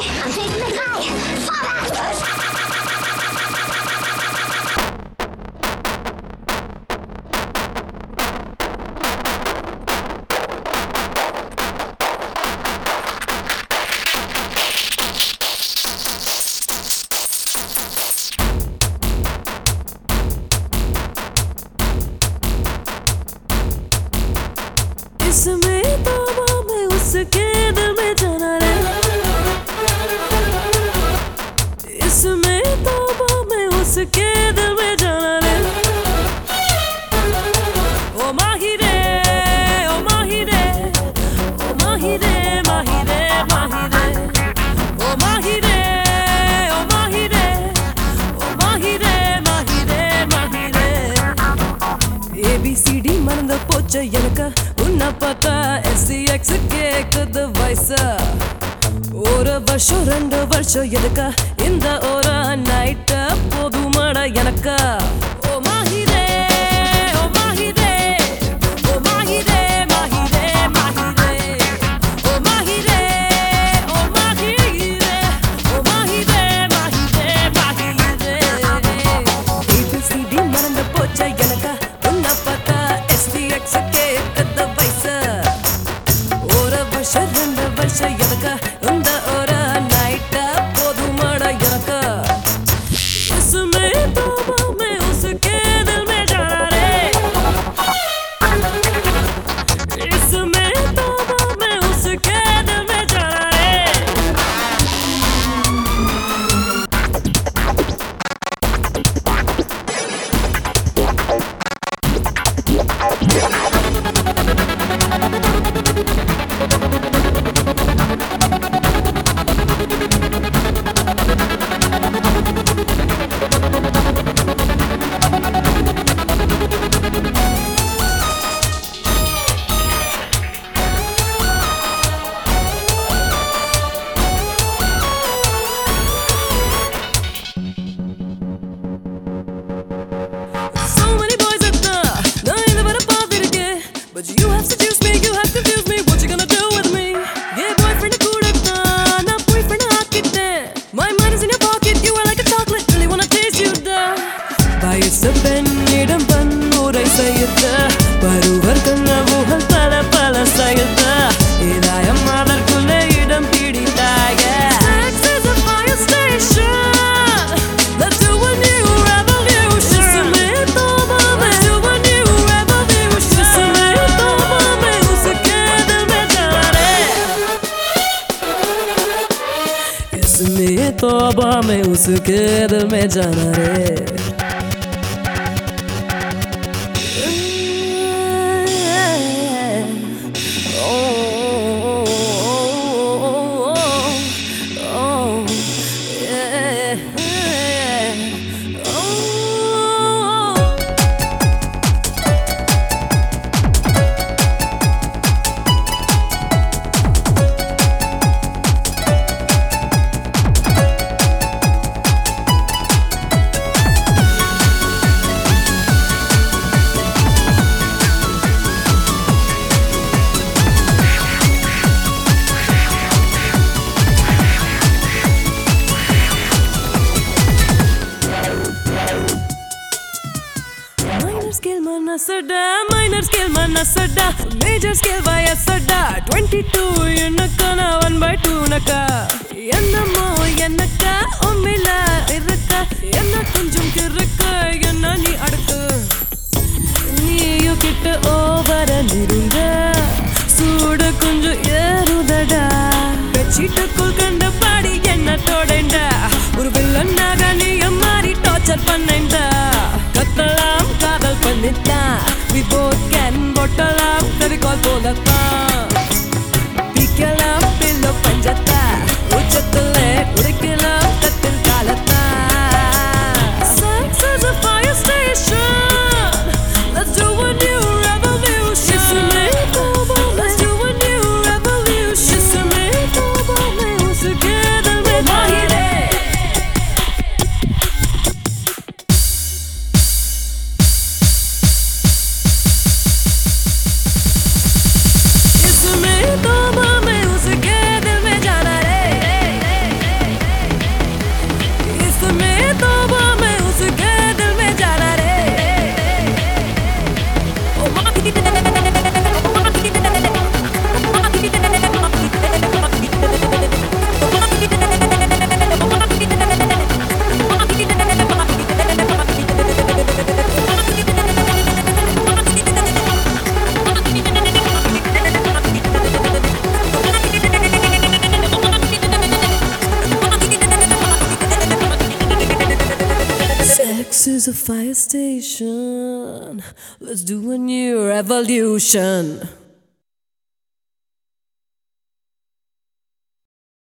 I'm taking together we're done Oh Mahire, oh Mahire, oh Mahire, Mahire, Mahire, oh Mahire. A B C D மறந்த போச்ச எனக்கு உன்னை பார்த்தா SC X கேக்குது வயசு ஒரு வருஷம் ரெண்டு வருஷம் எதுக்கா இந்த ஒரு நை Good. बाबा मैं उसके दिल में जाना रे। மனசடா மைனர் ஸ்கேல் மனசடா மேஜர் ஸ்கேல் வயசடா. டுவெண்ட்டி டூ எனக்கா நான் ஒன் பை டூனக்கா என்னமோ எனக்கா? உண்மையில இருக்கா? என்ன கொஞ்சம் கிறுக்கா? என்ன நீ அடுத்து? நீயும் கிட்ட ஓவர நிருங்க சூடு கொஞ்சம் ஏறுதடா. பெச்சிட்டுக்குள் கண்ட பாடி என்னத்தோட cada passo. Sex is a fire station. Let's do a new revolution.